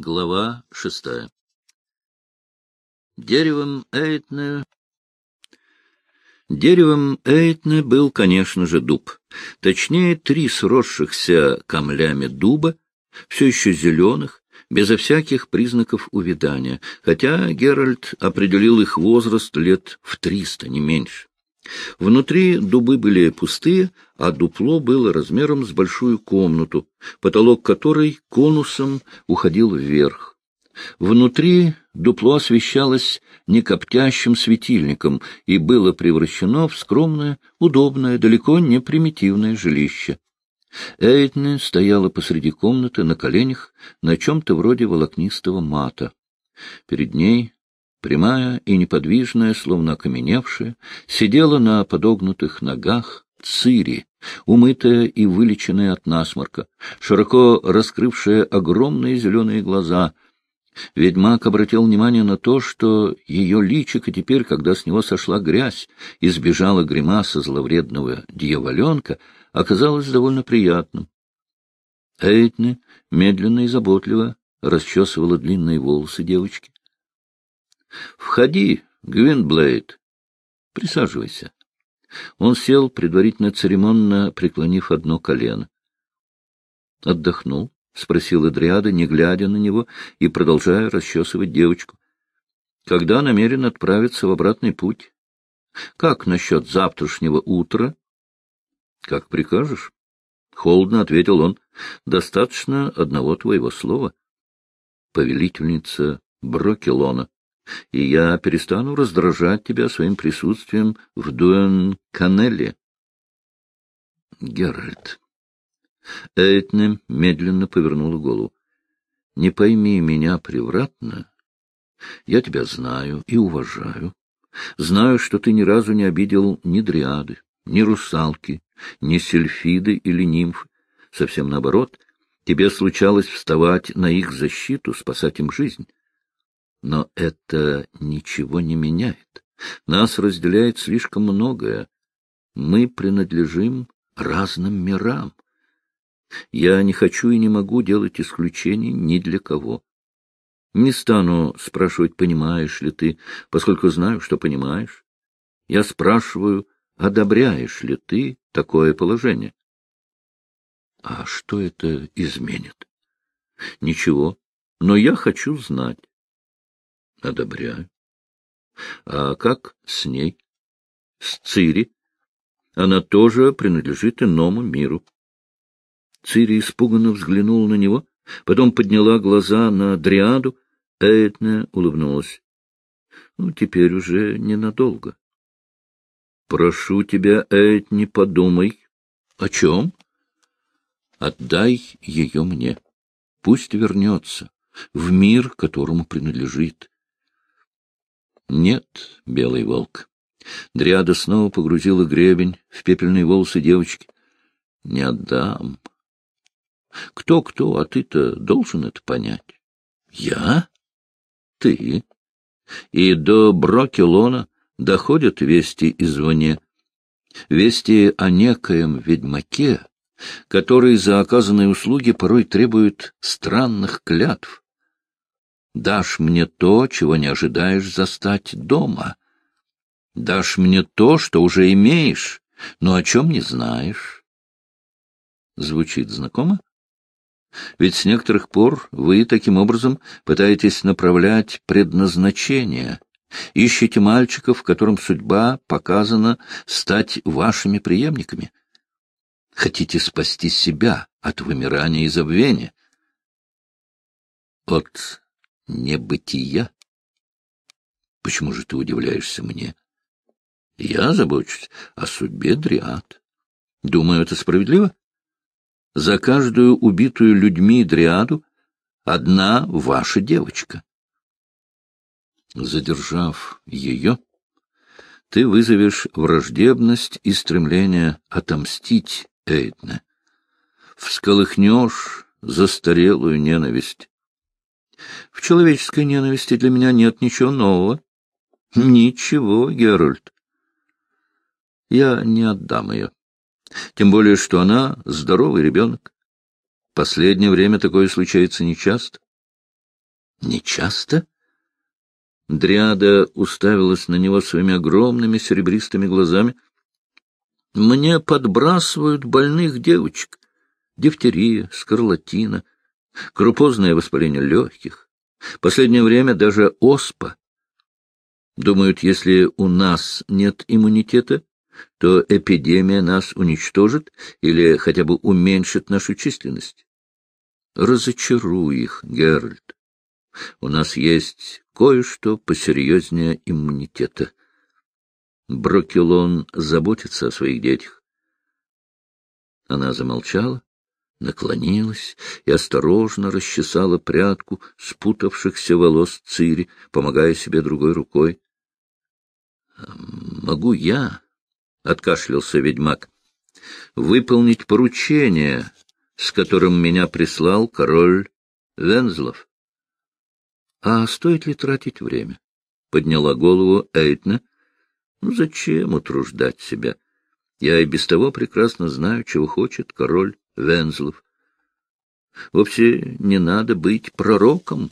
Глава шестая. Деревом Эйтне... Деревом Эйтне был, конечно же, дуб. Точнее, три сросшихся камлями дуба, все еще зеленых, безо всяких признаков увядания, хотя Геральт определил их возраст лет в триста, не меньше. Внутри дубы были пустые, а дупло было размером с большую комнату, потолок которой конусом уходил вверх. Внутри дупло освещалось некоптящим светильником и было превращено в скромное, удобное, далеко не примитивное жилище. Эйтне стояла посреди комнаты на коленях на чем-то вроде волокнистого мата. Перед ней прямая и неподвижная, словно окаменевшая, сидела на подогнутых ногах Цири, умытая и вылеченная от насморка, широко раскрывшая огромные зеленые глаза. Ведьмак обратил внимание на то, что ее личико теперь, когда с него сошла грязь и сбежала гримаса зловредного дьяволенка, оказалось довольно приятным. Эйтне медленно и заботливо расчесывала длинные волосы девочки. — Входи, Гвинблейд. Присаживайся. Он сел, предварительно церемонно преклонив одно колено. — Отдохнул? — спросил Эдриада, не глядя на него и продолжая расчесывать девочку. — Когда намерен отправиться в обратный путь? Как насчет завтрашнего утра? — Как прикажешь. — Холодно ответил он. — Достаточно одного твоего слова. Повелительница Брокелона и я перестану раздражать тебя своим присутствием в Дуэн-Канелле. Геральт. Эйтне медленно повернула голову. Не пойми меня превратно. Я тебя знаю и уважаю. Знаю, что ты ни разу не обидел ни дриады, ни русалки, ни сельфиды или нимфы. Совсем наоборот, тебе случалось вставать на их защиту, спасать им жизнь. Но это ничего не меняет. Нас разделяет слишком многое. Мы принадлежим разным мирам. Я не хочу и не могу делать исключений ни для кого. Не стану спрашивать, понимаешь ли ты, поскольку знаю, что понимаешь. Я спрашиваю, одобряешь ли ты такое положение. А что это изменит? Ничего, но я хочу знать. — Одобряю. — А как с ней? — С Цири. Она тоже принадлежит иному миру. Цири испуганно взглянула на него, потом подняла глаза на Дриаду. Эйтне улыбнулась. — Ну, теперь уже ненадолго. — Прошу тебя, Эйт, не подумай. — О чем? — Отдай ее мне. Пусть вернется в мир, которому принадлежит. Нет, белый волк. Дриада снова погрузила гребень в пепельные волосы девочки. Не отдам. Кто-кто, а ты-то должен это понять. Я? Ты. И до Брокелона доходят вести извне. Вести о некоем ведьмаке, который за оказанные услуги порой требует странных клятв дашь мне то, чего не ожидаешь застать дома. Дашь мне то, что уже имеешь, но о чем не знаешь. Звучит знакомо? Ведь с некоторых пор вы таким образом пытаетесь направлять предназначение, ищете мальчиков, которым судьба показана стать вашими преемниками. Хотите спасти себя от вымирания и забвения. От небытия. Почему же ты удивляешься мне? Я забочусь о судьбе Дриад. Думаю, это справедливо. За каждую убитую людьми Дриаду одна ваша девочка. Задержав ее, ты вызовешь враждебность и стремление отомстить Эйдне. Всколыхнешь застарелую ненависть. В человеческой ненависти для меня нет ничего нового. Ничего, Геральт. Я не отдам ее. Тем более, что она здоровый ребенок. Последнее время такое случается нечасто. Не часто? Дриада уставилась на него своими огромными серебристыми глазами. Мне подбрасывают больных девочек. Дифтерия, скарлатина, крупозное воспаление легких. Последнее время даже оспа. Думают, если у нас нет иммунитета, то эпидемия нас уничтожит или хотя бы уменьшит нашу численность. Разочаруй их, Геральт. У нас есть кое-что посерьезнее иммунитета. Брокелон заботится о своих детях. Она замолчала, наклонилась и осторожно расчесала прядку спутавшихся волос Цири, помогая себе другой рукой. — Могу я, — откашлялся ведьмак, — выполнить поручение, с которым меня прислал король Вензлов. — А стоит ли тратить время? — подняла голову Эйтна. — Ну, зачем утруждать себя? Я и без того прекрасно знаю, чего хочет король Вензлов. Вовсе не надо быть пророком.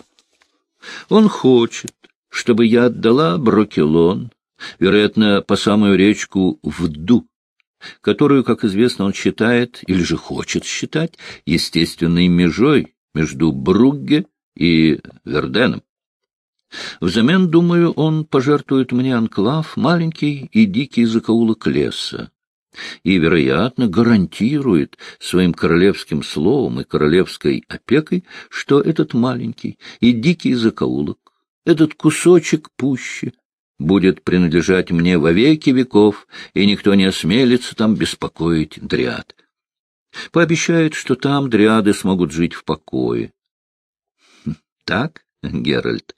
Он хочет, чтобы я отдала Брокелон, вероятно, по самую речку Вду, которую, как известно, он считает, или же хочет считать, естественной межой между Бругге и Верденом. Взамен, думаю, он пожертвует мне анклав, маленький и дикий закоулок леса, и, вероятно, гарантирует своим королевским словом и королевской опекой, что этот маленький и дикий закоулок, этот кусочек пущи, будет принадлежать мне во веки веков, и никто не осмелится там беспокоить дриад. Пообещает, что там дриады смогут жить в покое. Хм, так, Геральт?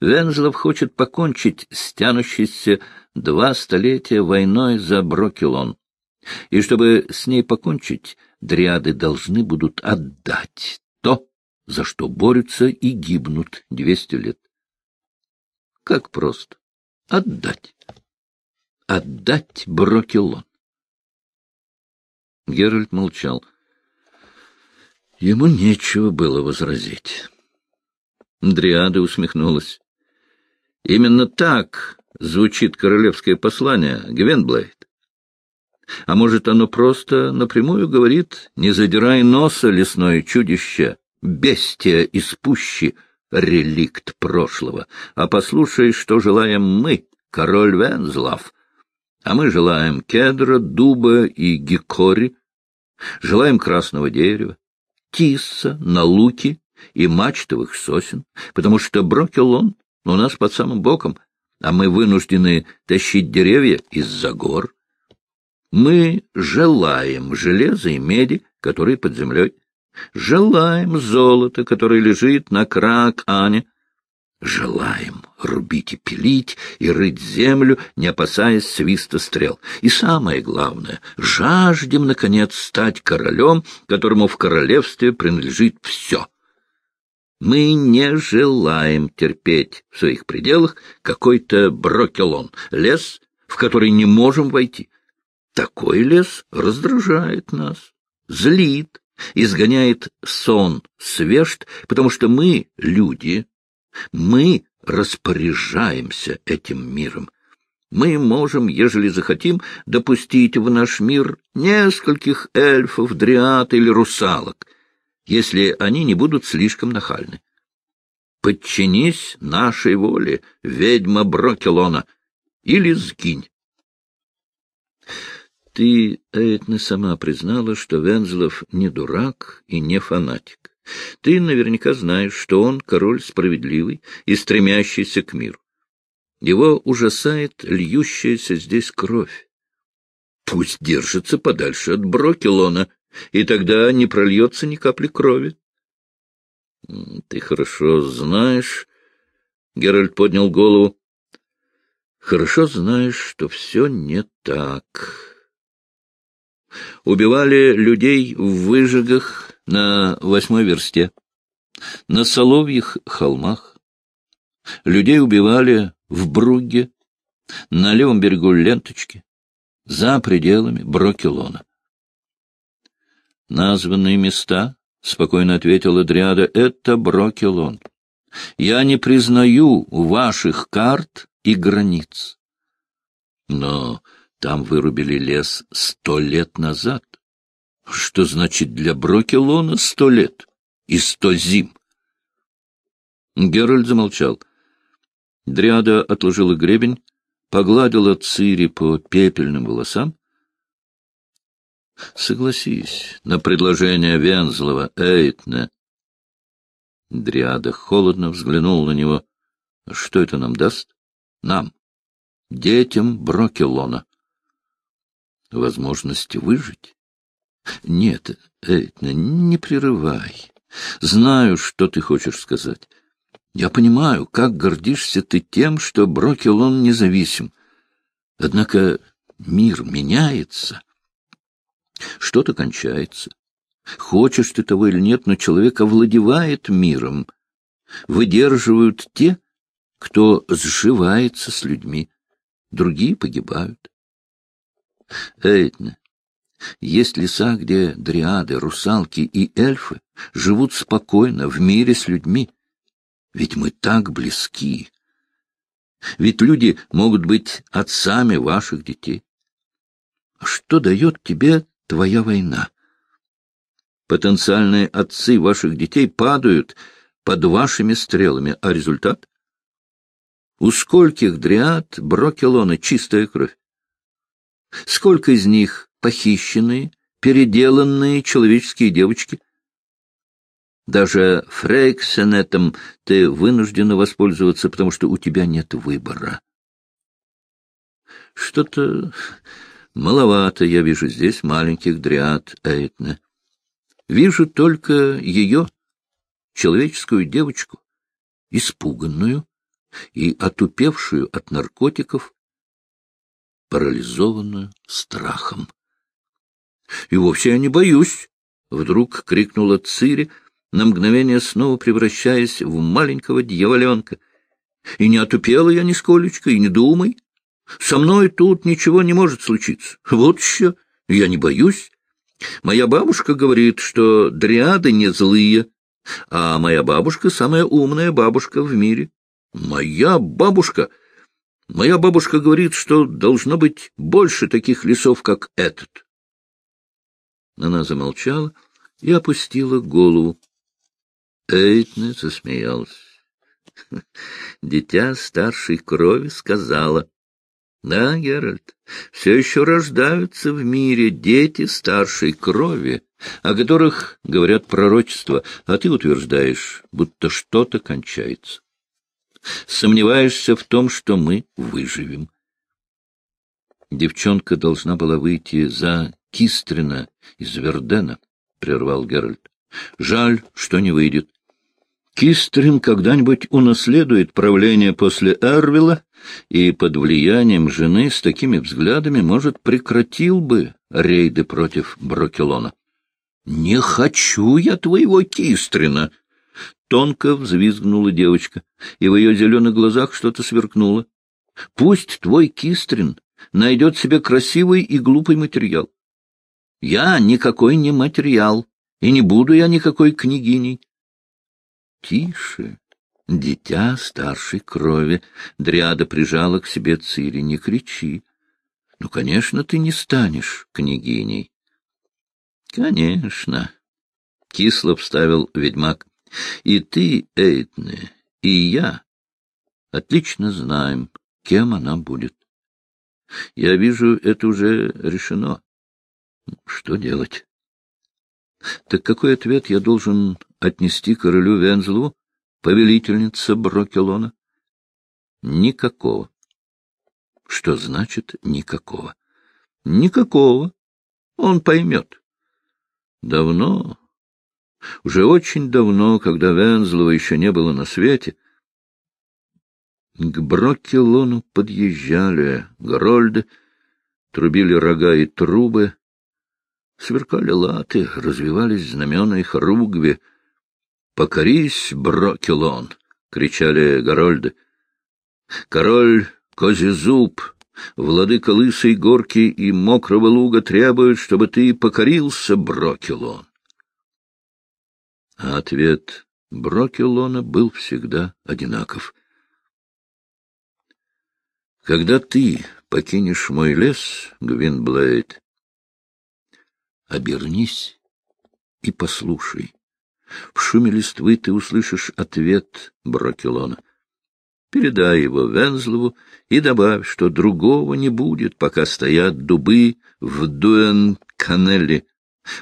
Вензлов хочет покончить с тянущейся два столетия войной за Брокелон. И чтобы с ней покончить, дриады должны будут отдать то, за что борются и гибнут двести лет. Как просто. Отдать. Отдать Брокелон. Геральт молчал. Ему нечего было возразить. Дриада усмехнулась. Именно так звучит королевское послание, Гвенблейд. А может, оно просто напрямую говорит «Не задирай носа, лесное чудище, бестия из пущи, реликт прошлого, а послушай, что желаем мы, король Вензлав. А мы желаем кедра, дуба и гекори, желаем красного дерева, тисса, налуки и мачтовых сосен, потому что Брокелон у нас под самым боком, а мы вынуждены тащить деревья из-за гор. Мы желаем железа и меди, которые под землей. Желаем золота, которое лежит на крак-ане. Желаем рубить и пилить, и рыть землю, не опасаясь свиста стрел. И самое главное, жаждем, наконец, стать королем, которому в королевстве принадлежит все. Мы не желаем терпеть в своих пределах какой-то брокелон, лес, в который не можем войти. Такой лес раздражает нас, злит, изгоняет сон свежд, потому что мы, люди, мы распоряжаемся этим миром. Мы можем, ежели захотим, допустить в наш мир нескольких эльфов, дриад или русалок, если они не будут слишком нахальны. Подчинись нашей воле, ведьма Брокелона, или сгинь. Ты, Этна, сама признала, что Вензлов не дурак и не фанатик. Ты наверняка знаешь, что он король справедливый и стремящийся к миру. Его ужасает льющаяся здесь кровь. Пусть держится подальше от Брокелона, и тогда не прольется ни капли крови. — Ты хорошо знаешь... — Геральт поднял голову. — Хорошо знаешь, что все не так убивали людей в выжигах на восьмой версте, на Соловьих холмах. Людей убивали в Бругге, на левом берегу Ленточки, за пределами Брокелона. Названные места, — спокойно ответила Дриада, — это Брокелон. Я не признаю ваших карт и границ. Но там вырубили лес сто лет назад. Что значит для Брокелона сто лет и сто зим? Геральт замолчал. Дриада отложила гребень, погладила Цири по пепельным волосам. — Согласись на предложение Вензлова, Эйтне. Дриада холодно взглянула на него. — Что это нам даст? — Нам, детям Брокелона. — Возможность выжить? — Нет, Эйтне, не прерывай. Знаю, что ты хочешь сказать. Я понимаю, как гордишься ты тем, что Брокелон независим. Однако мир меняется. Что-то кончается. Хочешь ты того или нет, но человек овладевает миром. Выдерживают те, кто сживается с людьми. Другие погибают. Эйтне, есть леса, где дриады, русалки и эльфы живут спокойно в мире с людьми. Ведь мы так близки. Ведь люди могут быть отцами ваших детей. Что дает тебе твоя война? Потенциальные отцы ваших детей падают под вашими стрелами, а результат? У скольких дриад Брокелона чистая кровь? Сколько из них похищенные, переделанные человеческие девочки? Даже Фрейксенетом ты вынуждена воспользоваться, потому что у тебя нет выбора. Что-то маловато я вижу здесь маленьких дриад Эйтне. Вижу только ее, человеческую девочку, испуганную и отупевшую от наркотиков, парализованную страхом. — И вовсе я не боюсь! — вдруг крикнула Цири, — на мгновение снова превращаясь в маленького дьяволенка. И не отупела я нисколечко, и не думай. Со мной тут ничего не может случиться. Вот еще, я не боюсь. Моя бабушка говорит, что дриады не злые, а моя бабушка — самая умная бабушка в мире. Моя бабушка... Моя бабушка говорит, что должно быть больше таких лесов, как этот. Она замолчала и опустила голову. Эйтне засмеялся. Дитя старшей крови сказала. Да, Геральт, все еще рождаются в мире дети старшей крови, о которых говорят пророчества, а ты утверждаешь, будто что-то кончается. Сомневаешься в том, что мы выживем. Девчонка должна была выйти за Кистрина из Вердена, — прервал Геральт. Жаль, что не выйдет. Кистрин когда-нибудь унаследует правление после Эрвила и под влиянием жены с такими взглядами, может, прекратил бы рейды против Брокелона. — Не хочу я твоего Кистрина! — тонко взвизгнула девочка, и в ее зеленых глазах что-то сверкнуло. — Пусть твой Кистрин найдет себе красивый и глупый материал. Я никакой не материал, и не буду я никакой княгиней. Тише, дитя старшей крови. Дряда прижала к себе Цири. Не кричи. Ну, конечно, ты не станешь княгиней. Конечно, кисло вставил ведьмак. И ты, Эйтне, и я отлично знаем, кем она будет. Я вижу, это уже решено. Что делать? Так какой ответ я должен отнести королю Вензлу, повелительница Брокелона? Никакого. Что значит «никакого»? Никакого. Он поймет. Давно, уже очень давно, когда Вензлова еще не было на свете, к Брокелону подъезжали Горольды, трубили рога и трубы, Сверкали латы, развивались знамена их ругви. «Покорись, Брокелон!» — кричали Горольды. «Король Козизуб, владыка лысой горки и мокрого луга требует, чтобы ты покорился, Брокелон!» А ответ Брокелона был всегда одинаков. Когда ты покинешь мой лес, Гвинблейд, обернись и послушай. В шуме листвы ты услышишь ответ Брокелона. Передай его Вензлову и добавь, что другого не будет, пока стоят дубы в Дуэн-Канелле,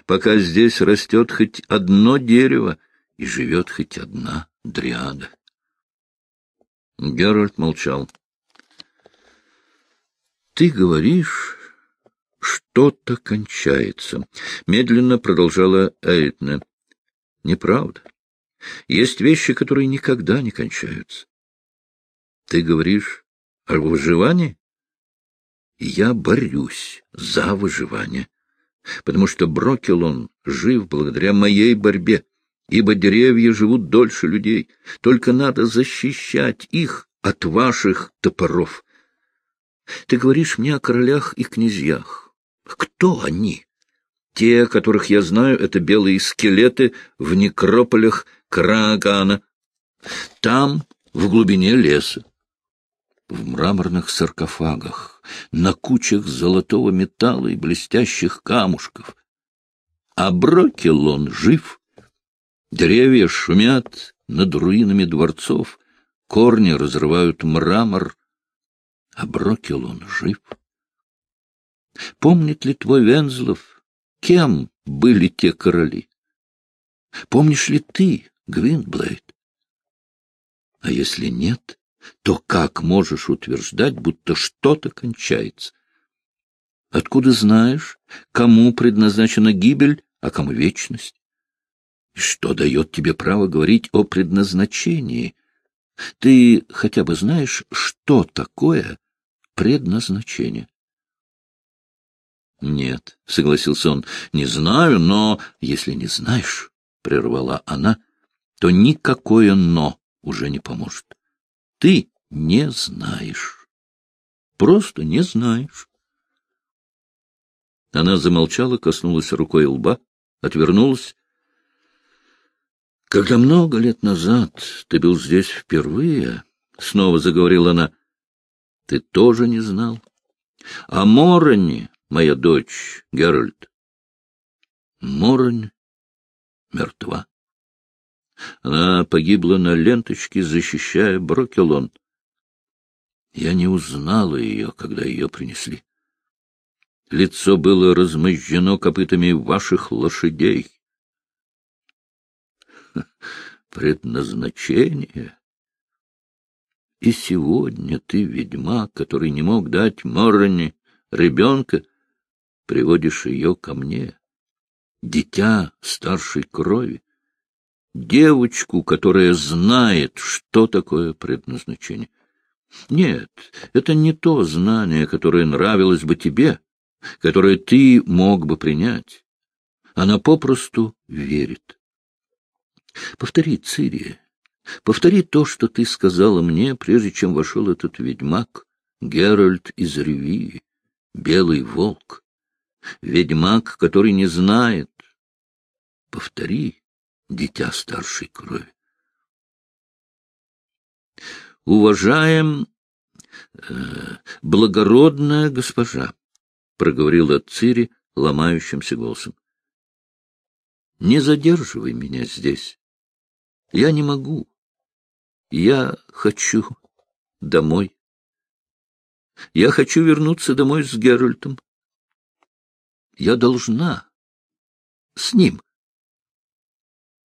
пока здесь растет хоть одно дерево и живет хоть одна дриада. Геральт молчал. — Ты говоришь, что-то кончается, — медленно продолжала Эйтне. — Неправда. Есть вещи, которые никогда не кончаются. Ты говоришь о выживании? Я борюсь за выживание, потому что Брокелон жив благодаря моей борьбе, ибо деревья живут дольше людей. Только надо защищать их от ваших топоров. Ты говоришь мне о королях и князьях. Кто они? Те, которых я знаю, это белые скелеты в некрополях Краагана. Там, в глубине леса в мраморных саркофагах, на кучах золотого металла и блестящих камушков. А Брокелон жив. Деревья шумят над руинами дворцов, корни разрывают мрамор, а Брокелон жив. Помнит ли твой Вензлов, кем были те короли? Помнишь ли ты, Гвинблейд? А если нет, то как можешь утверждать, будто что-то кончается? Откуда знаешь, кому предназначена гибель, а кому вечность? И что дает тебе право говорить о предназначении? Ты хотя бы знаешь, что такое предназначение? — Нет, — согласился он, — не знаю, но если не знаешь, — прервала она, — то никакое «но» уже не поможет. Ты не знаешь. Просто не знаешь. Она замолчала, коснулась рукой лба, отвернулась. Когда много лет назад ты был здесь впервые, — снова заговорила она, — ты тоже не знал. А Морони, моя дочь, Геральт, Моронь мертва. Она погибла на ленточке, защищая Брокелон. Я не узнала ее, когда ее принесли. Лицо было размозжено копытами ваших лошадей. Предназначение. И сегодня ты, ведьмак, который не мог дать Мороне ребенка, приводишь ее ко мне, дитя старшей крови девочку, которая знает, что такое предназначение. Нет, это не то знание, которое нравилось бы тебе, которое ты мог бы принять. Она попросту верит. Повтори, Цири, повтори то, что ты сказала мне, прежде чем вошел этот ведьмак, Геральт из Ревии, белый волк. Ведьмак, который не знает. Повтори дитя старшей крови. «Уважаем, э, благородная госпожа», — проговорила Цири ломающимся голосом, — «не задерживай меня здесь. Я не могу. Я хочу домой. Я хочу вернуться домой с Геральтом. Я должна с ним.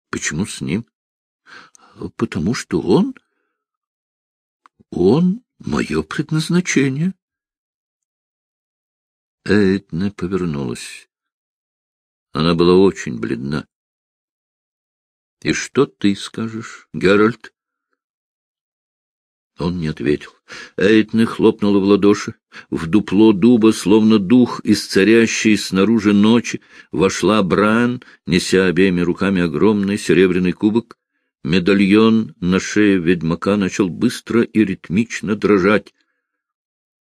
Почему с ним? Потому что он... Он — мое предназначение. Эйтне повернулась. Она была очень бледна. — И что ты скажешь, Геральт? Он не ответил. Эйтне хлопнула в ладоши. В дупло дуба, словно дух из царящей снаружи ночи, вошла Брайан, неся обеими руками огромный серебряный кубок. Медальон на шее ведьмака начал быстро и ритмично дрожать.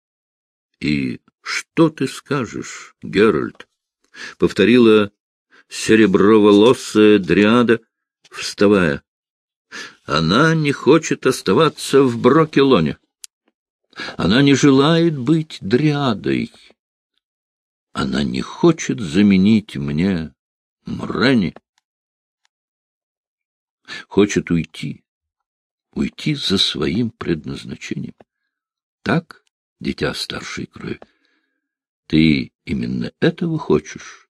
— И что ты скажешь, Геральт? — повторила сереброволосая дриада, вставая. Она не хочет оставаться в Брокелоне. Она не желает быть дриадой. Она не хочет заменить мне Мрани. Хочет уйти, уйти за своим предназначением. Так, дитя старшей крови, ты именно этого хочешь?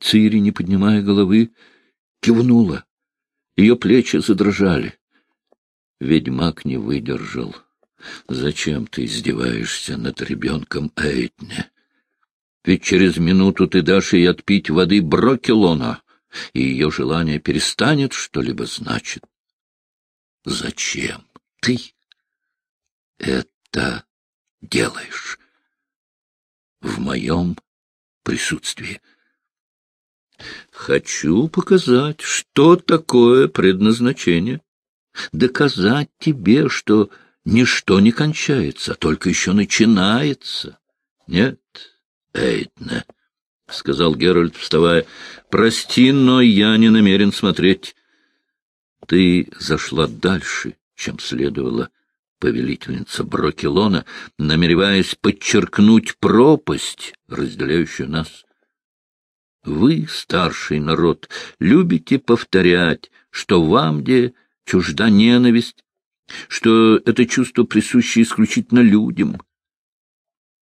Цири, не поднимая головы, кивнула. Ее плечи задрожали. Ведьмак не выдержал. Зачем ты издеваешься над ребенком Эйтне? Ведь через минуту ты дашь ей отпить воды Брокелона, и ее желание перестанет что-либо значит. Зачем ты это делаешь в моем присутствии? Хочу показать, что такое предназначение. Доказать тебе, что ничто не кончается, а только еще начинается. Нет, Эйтне, — сказал Геральт, вставая, — прости, но я не намерен смотреть. Ты зашла дальше, чем следовало повелительница Брокелона, намереваясь подчеркнуть пропасть, разделяющую нас. Вы, старший народ, любите повторять, что вам где чужда ненависть, что это чувство присуще исключительно людям.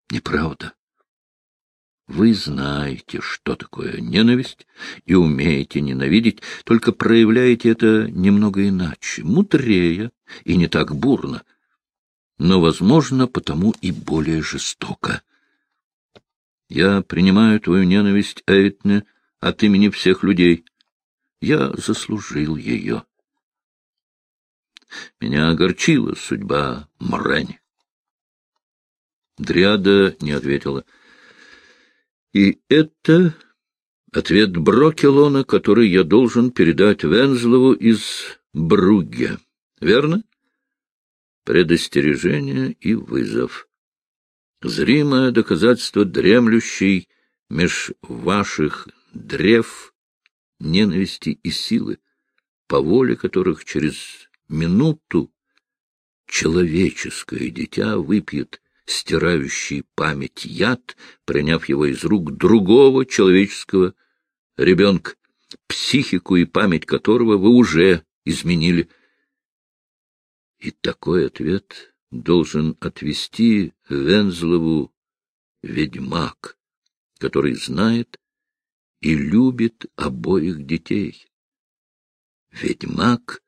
Неправда. Вы знаете, что такое ненависть, и умеете ненавидеть, только проявляете это немного иначе, мудрее и не так бурно, но, возможно, потому и более жестоко. Я принимаю твою ненависть, Эйтне, от имени всех людей. Я заслужил ее. Меня огорчила судьба Морень. Дриада не ответила. И это ответ Брокелона, который я должен передать Вензлову из Бругге. Верно? Предостережение и вызов. Зримое доказательство дремлющей меж ваших древ ненависти и силы, по воле которых через минуту человеческое дитя выпьет стирающий память яд, приняв его из рук другого человеческого ребенка, психику и память которого вы уже изменили. И такой ответ должен отвести Вензлову ведьмак, который знает и любит обоих детей. Ведьмак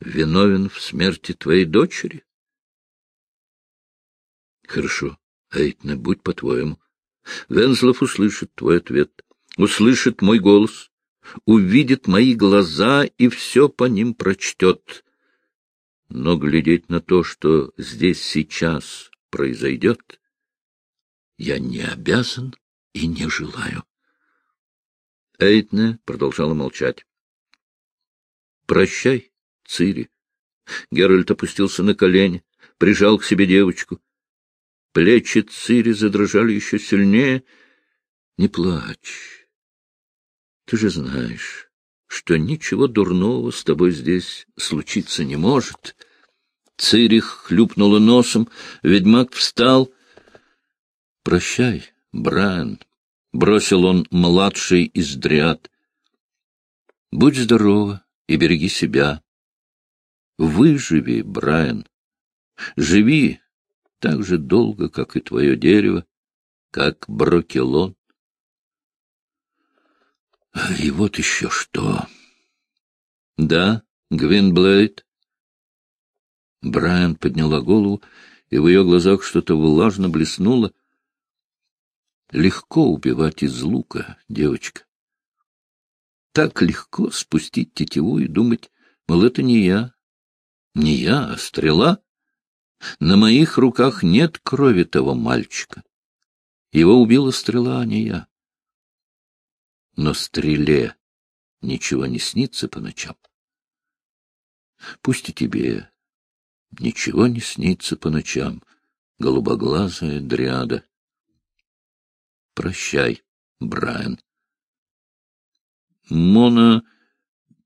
виновен в смерти твоей дочери? Хорошо, Эйтне, будь по-твоему. Вензлов услышит твой ответ, услышит мой голос, увидит мои глаза и все по ним прочтет. Но глядеть на то, что здесь сейчас произойдет, я не обязан и не желаю. Эйтне продолжала молчать. — Прощай, Цири. Геральт опустился на колени, прижал к себе девочку. Плечи Цири задрожали еще сильнее. — Не плачь. Ты же знаешь, что ничего дурного с тобой здесь случиться не может. Цирих хлюпнула носом, ведьмак встал. — Прощай, Брайан, — бросил он младший из дриад. — Будь здорова и береги себя. Выживи, Брайан. Живи так же долго, как и твое дерево, как брокелон. И вот еще что. Да, Гвинблейд. Брайан подняла голову, и в ее глазах что-то влажно блеснуло. Легко убивать из лука, девочка. Так легко спустить тетиву и думать, мол, это не я. Не я, а стрела. На моих руках нет крови того мальчика. Его убила стрела, а не я. Но стреле ничего не снится по ночам. Пусть и тебе ничего не снится по ночам, голубоглазая дриада. Прощай, Брайан. Мона —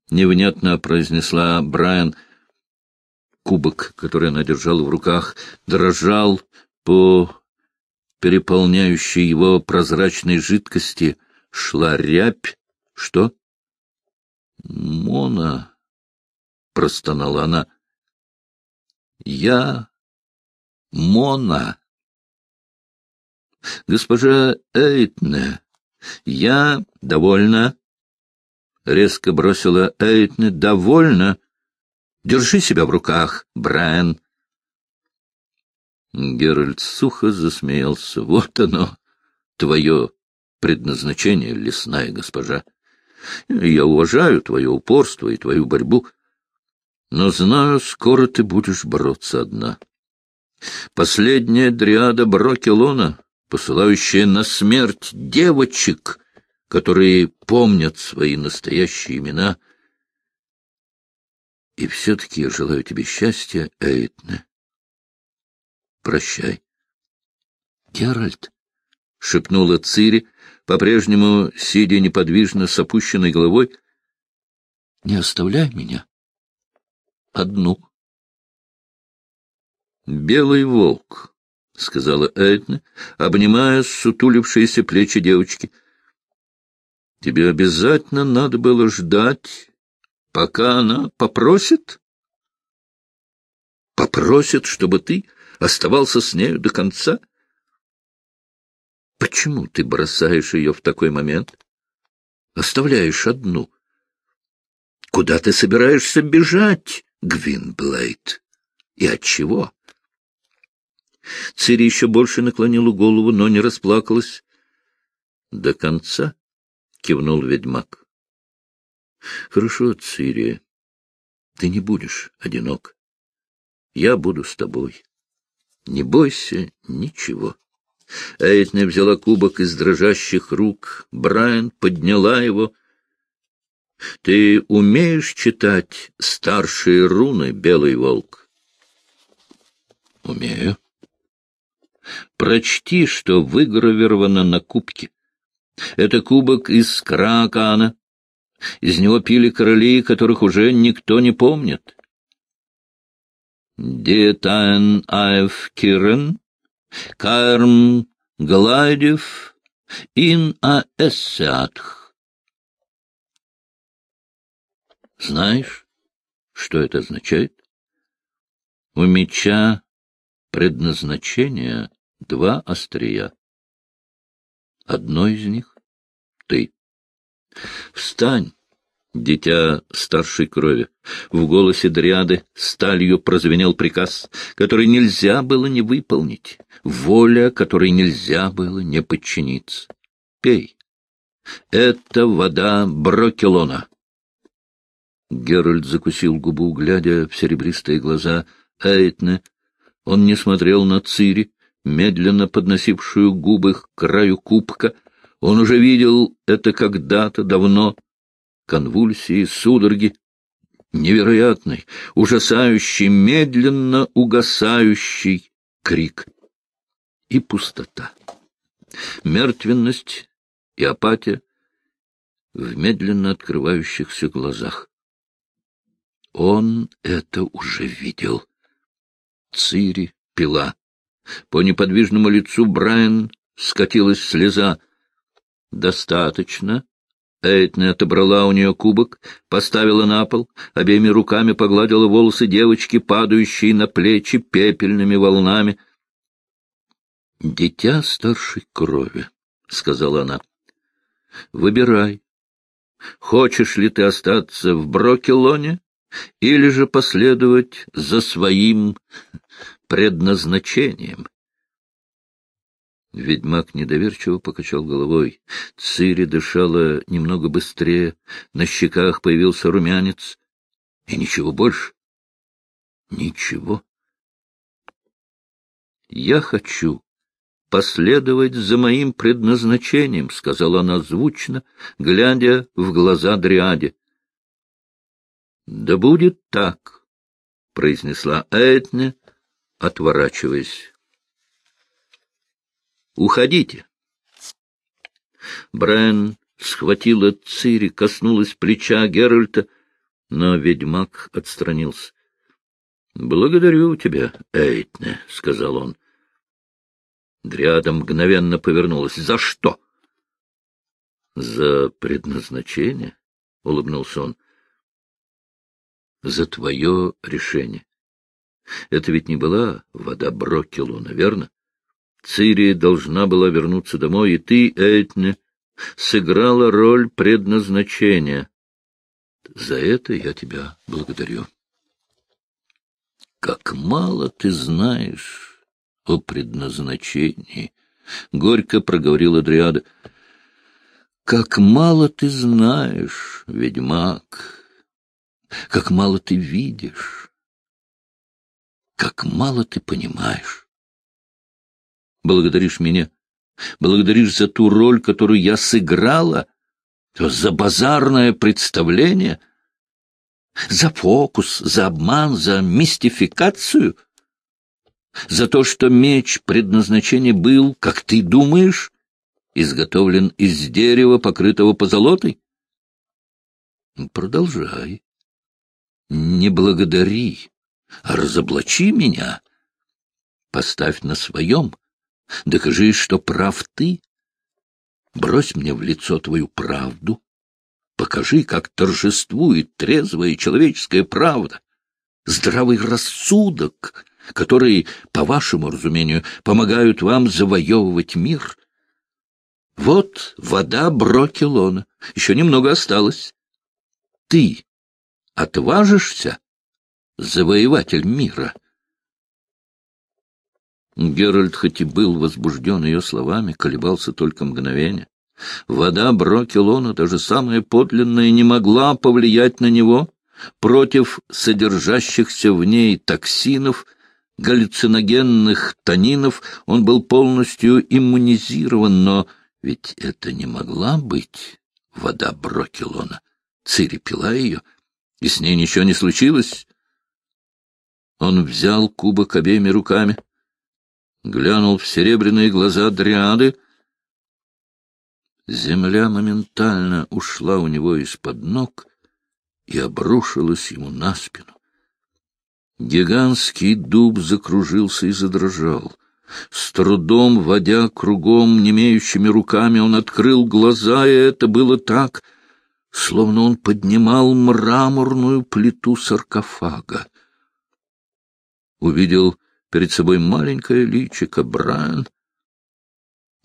невнятно произнесла Брайан. Кубок, который она держала в руках, дрожал по переполняющей его прозрачной жидкости. Шла рябь. Что? — Мона, — простонала она. — Я Мона. Госпожа Эйтне, я довольна. Резко бросила Эйтне. Довольно. Держи себя в руках, Брайан. Геральт сухо засмеялся. Вот оно, твое предназначение, лесная госпожа. Я уважаю твое упорство и твою борьбу, но знаю, скоро ты будешь бороться одна. Последняя дриада Брокелона, посылающая на смерть девочек, которые помнят свои настоящие имена. И все-таки я желаю тебе счастья, Эйтне. Прощай. Геральт, — шепнула Цири, по-прежнему сидя неподвижно с опущенной головой, — не оставляй меня одну. «Белый волк», — сказала Эдна, обнимая сутулившиеся плечи девочки. «Тебе обязательно надо было ждать, пока она попросит?» «Попросит, чтобы ты оставался с нею до конца?» «Почему ты бросаешь ее в такой момент? Оставляешь одну?» «Куда ты собираешься бежать, Гвинблейд? И от чего?» Цири еще больше наклонила голову, но не расплакалась. — До конца? — кивнул ведьмак. — Хорошо, Цири, ты не будешь одинок. Я буду с тобой. Не бойся ничего. Эйтне взяла кубок из дрожащих рук. Брайан подняла его. — Ты умеешь читать старшие руны, Белый волк? — Умею. Прочти, что выгравировано на кубке. Это кубок из Кракана. Из него пили короли, которых уже никто не помнит. Детайн Аев Кирен, Карм Глайдев, Ин Аэссеатх. Знаешь, что это означает? У меча предназначение два острия. Одно из них — ты. Встань, дитя старшей крови. В голосе Дриады сталью прозвенел приказ, который нельзя было не выполнить, воля, которой нельзя было не подчиниться. Пей. Это вода Брокелона. Геральт закусил губу, глядя в серебристые глаза Эйтне. Он не смотрел на Цири, медленно подносившую губы к краю кубка. Он уже видел это когда-то давно. Конвульсии, судороги, невероятный, ужасающий, медленно угасающий крик и пустота, мертвенность и апатия в медленно открывающихся глазах. Он это уже видел. Цири пила. По неподвижному лицу Брайан скатилась слеза. «Достаточно». Эйтне отобрала у нее кубок, поставила на пол, обеими руками погладила волосы девочки, падающие на плечи пепельными волнами. — Дитя старшей крови, — сказала она, — выбирай, хочешь ли ты остаться в Брокелоне или же последовать за своим предназначением. Ведьмак недоверчиво покачал головой. Цири дышала немного быстрее, на щеках появился румянец. И ничего больше. Ничего. Я хочу последовать за моим предназначением, — сказала она звучно, глядя в глаза Дриаде. — Да будет так, — произнесла Этне, отворачиваясь. «Уходите!» Брайан схватила Цири, коснулась плеча Геральта. Но ведьмак отстранился. — Благодарю тебя, Эйтне, — сказал он. Дриада мгновенно повернулась. — За что? — За предназначение, — улыбнулся он. — За твое решение. Это ведь не была вода Броккелуна, верно? Цири должна была вернуться домой, и ты, Эйтне, сыграла роль предназначения. За это я тебя благодарю. Как мало ты знаешь о предназначении, — горько проговорила Дриада. Как мало ты знаешь, ведьмак, как мало ты видишь, как мало ты понимаешь. Благодаришь меня, благодаришь за ту роль, которую я сыграла, за базарное представление, за фокус, за обман, за мистификацию, за то, что меч предназначения был, как ты думаешь, изготовлен из дерева, покрытого позолотой? Продолжай. Не благодари, а разоблачи меня. Поставь на своем. Докажи, что прав ты. Брось мне в лицо твою правду. Покажи, как торжествует трезвая человеческая правда, здравый рассудок, который, по вашему разумению, помогают вам завоевывать мир. Вот вода Брокелона. Еще немного осталось. Ты отважишься, завоеватель мира?» Геральт, хоть и был возбужден ее словами, колебался только мгновение. Вода Брокелона, даже самая подлинная, не могла повлиять на него против содержащихся в ней токсинов, галлюциногенных тонинов. Он был полностью иммунизирован, но ведь это не могла быть вода Брокелона. Цири пила ее, и с ней ничего не случилось. Он взял кубок обеими руками — глянул в серебряные глаза Дриады. Земля моментально ушла у него из-под ног и обрушилась ему на спину. Гигантский дуб закружился и задрожал. С трудом, водя кругом немеющими руками, он открыл глаза, и это было так, словно он поднимал мраморную плиту саркофага. Увидел перед собой маленькое личико Брайан,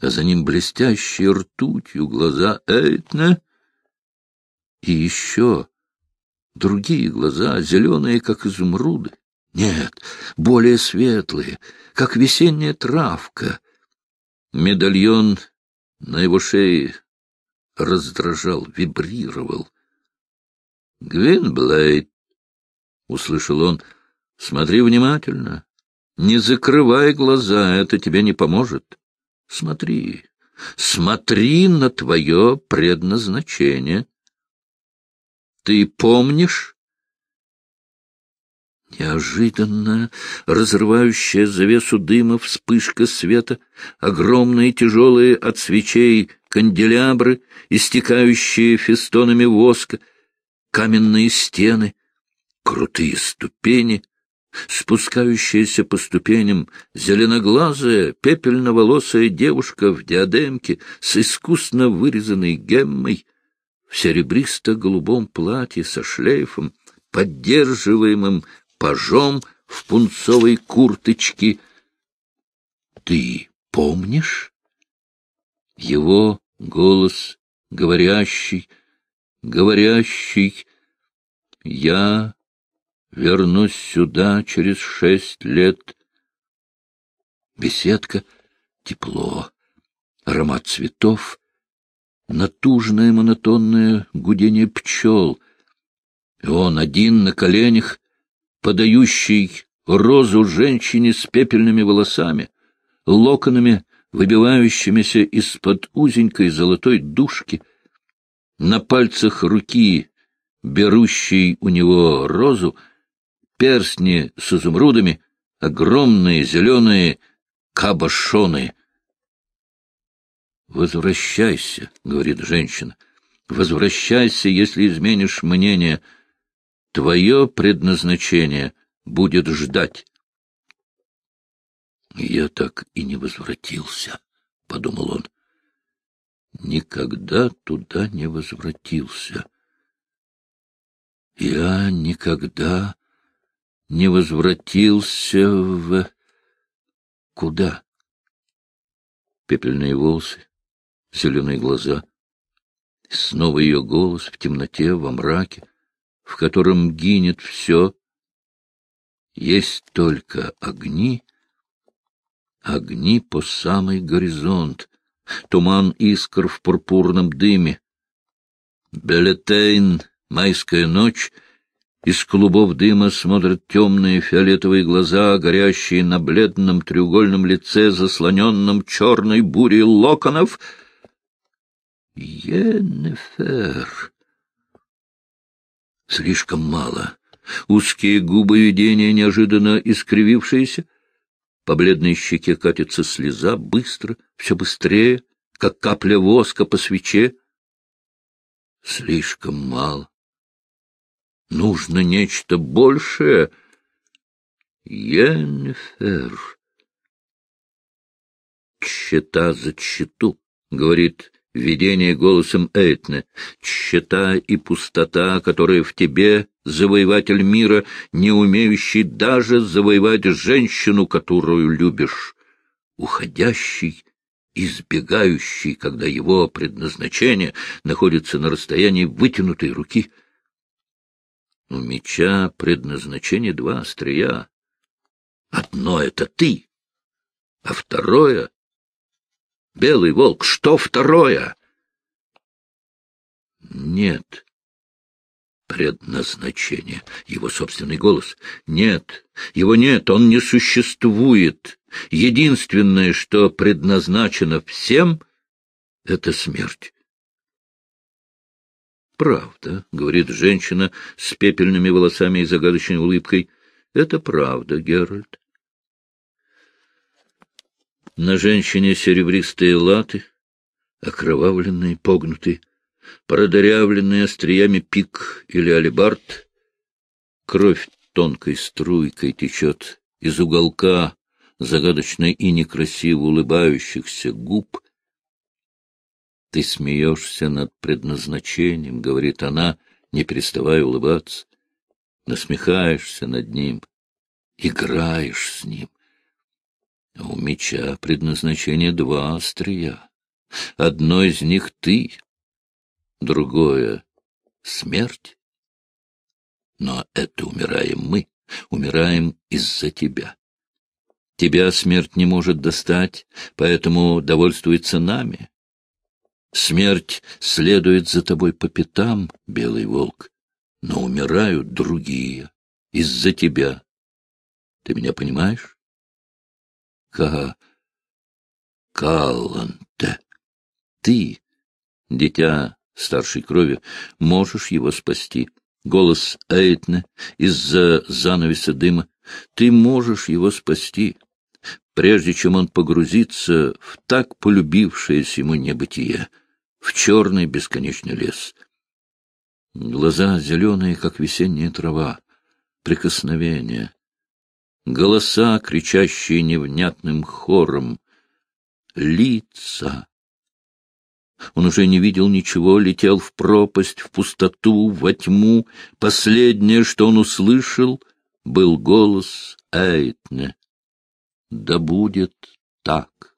а за ним блестящие ртутью глаза Эйтна и еще другие глаза, зеленые, как изумруды. Нет, более светлые, как весенняя травка. Медальон на его шее раздражал, вибрировал. — Гвинблейд, — услышал он, — смотри внимательно. Не закрывай глаза, это тебе не поможет. Смотри, смотри на твое предназначение. Ты помнишь? Неожиданно разрывающая завесу дыма вспышка света, огромные тяжелые от свечей канделябры, истекающие фестонами воска, каменные стены, крутые ступени, Спускающаяся по ступеням зеленоглазая, пепельноволосая девушка в диадемке с искусно вырезанной геммой, в серебристо-голубом платье со шлейфом, поддерживаемым пажом в пунцовой курточке. Ты помнишь? Его голос говорящий, говорящий, я Вернусь сюда через шесть лет. Беседка, тепло, аромат цветов, натужное монотонное гудение пчел. И он один на коленях, подающий розу женщине с пепельными волосами, локонами, выбивающимися из-под узенькой золотой дужки, на пальцах руки, берущей у него розу, перстни с изумрудами, огромные зеленые кабошоны. «Возвращайся», — говорит женщина, — «возвращайся, если изменишь мнение». Твое предназначение будет ждать. Я так и не возвратился, — подумал он. Никогда туда не возвратился. Я никогда не возвратился в... Куда? Пепельные волосы, зеленые глаза. Снова ее голос в темноте, во мраке, в котором гинет все. Есть только огни, огни по самый горизонт, туман искр в пурпурном дыме. Белетейн, майская ночь, из клубов дыма смотрят темные фиолетовые глаза, горящие на бледном треугольном лице, заслоненном черной бурей локонов. Енефер. Слишком мало. Узкие губы видения, неожиданно искривившиеся, по бледной щеке катится слеза, быстро, все быстрее, как капля воска по свече. Слишком мало. Нужно нечто большее. Йеннифер. Чета за читу, говорит видение голосом Эйтне. Чета и пустота, которая в тебе завоеватель мира, не умеющий даже завоевать женщину, которую любишь, уходящий, избегающий, когда его предназначение находится на расстоянии вытянутой руки. У меча предназначение два острия. Одно — это ты, а второе — белый волк. Что второе? Нет предназначение. Его собственный голос. Нет, его нет, он не существует. Единственное, что предназначено всем, — это смерть. «Правда», — говорит женщина с пепельными волосами и загадочной улыбкой. «Это правда, Геральт». На женщине серебристые латы, окровавленные, погнутые продырявленный остриями пик или алебард. Кровь тонкой струйкой течет из уголка загадочно и некрасиво улыбающихся губ. «Ты смеешься над предназначением», — говорит она, не переставая улыбаться. «Насмехаешься над ним, играешь с ним. А у меча предназначение два острия. Одно из них — ты, другое — смерть. Но это умираем мы, умираем из-за тебя. Тебя смерть не может достать, поэтому довольствуется нами. Смерть следует за тобой по пятам, белый волк, но умирают другие из-за тебя. Ты меня понимаешь? Ка... Калланте, ты, дитя старшей крови, можешь его спасти. Голос Эйтне из-за занавеса дыма. Ты можешь его спасти, прежде чем он погрузится в так полюбившееся ему небытие, в черный бесконечный лес. Глаза зеленые, как весенняя трава, прикосновения, голоса, кричащие невнятным хором, лица он уже не видел ничего, летел в пропасть, в пустоту, во тьму. Последнее, что он услышал, был голос Эйтне. «Да будет так».